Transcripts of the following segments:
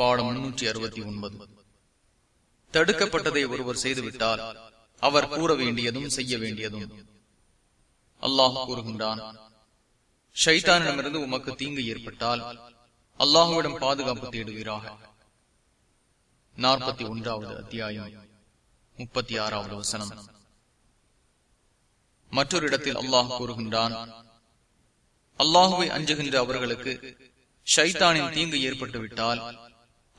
பாடம் முன்னூற்றி அறுபத்தி ஒன்பது. தடுக்கப்பட்டதை ஒருவர் செய்துவிட்டால் அவர் கூற வேண்டியதும் செய்ய வேண்டியதும். அல்லாஹ் கூறுகின்றான் ஷைத்தானிடமிருந்து உமக்கு தீங்கு ஏற்பட்டால் அல்லாஹுவிடம் பாதுகாப்பு தேடுவீராக. நாற்பத்தி ஒன்றாவது அத்தியாயம் முப்பத்தி ஆறாவது வசனம். மற்றொரு இடத்தில் அல்லாஹ் கூறுகின்றான் அல்லாஹுவை அஞ்சுகின்ற அவர்களுக்கு ஷைத்தானின் தீங்கு ஏற்பட்டுவிட்டால்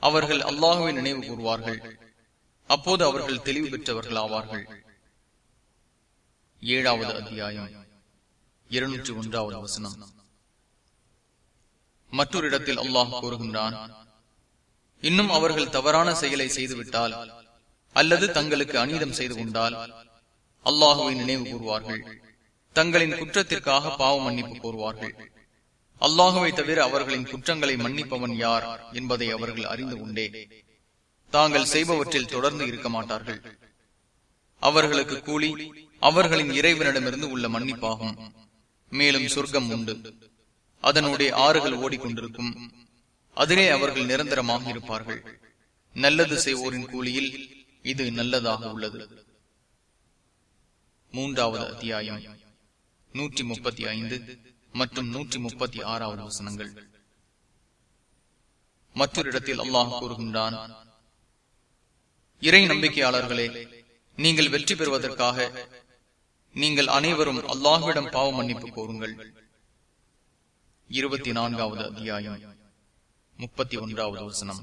அவர்கள் அல்லாஹுவை நினைவு கூறுவார்கள். அப்போது அவர்கள் தெளிவு பெற்றவர்கள் ஆவார்கள் ஏழாவது அத்தியாயம். இருநூற்றி ஒன்றாவது வசனம். மற்றொரு இடத்தில் அல்லாஹ் கூறுகின்றான் இன்னும் அவர்கள் தவறான செயலை செய்துவிட்டால் அல்லது தங்களுக்கு அநீதம் செய்து கொண்டால் அல்லாஹுவை நினைவு கூறுவார்கள். தங்களின் குற்றத்திற்காக பாவ மன்னிப்பு கோருவார்கள். அல்லாஹுவை தவிர அவர்களின் குற்றங்களை மன்னிப்பவன் யார் என்பதை அவர்கள் அறிந்து கொண்டே தாங்கள் செய்பவற்றில் தொடர்ந்து இருக்க மாட்டார்கள். அவர்களுக்கு கூலி அவர்களின் இறைவனிடமிருந்து உள்ள மன்னிப்பாகும். மேலும் சொர்க்கம் உண்டு. அதனுடைய ஆறுகள் ஓடிக்கொண்டிருக்கும். அதிலே அவர்கள் நிரந்தரமாக இருப்பார்கள். நல்லது செய்வோரின் கூலியில் இது நல்லதாக உள்ளது. மூன்றாவது அத்தியாயம். நூற்றி முப்பத்தி ஐந்து. மற்றும் நூற்றி முப்பத்தி ஆறாவது வசனங்கள். மற்றொரு இடத்தில் அல்லாஹ் கூறுகின்றான் இறை நம்பிக்கையாளர்களே நீங்கள் வெற்றி பெறுவதற்காக நீங்கள் அனைவரும் அல்லாஹுவிடம் பாவ மன்னிப்பு கோருங்கள். இருபத்தி நான்காவது அத்தியாயம் முப்பத்தி ஒன்றாவது வசனம்.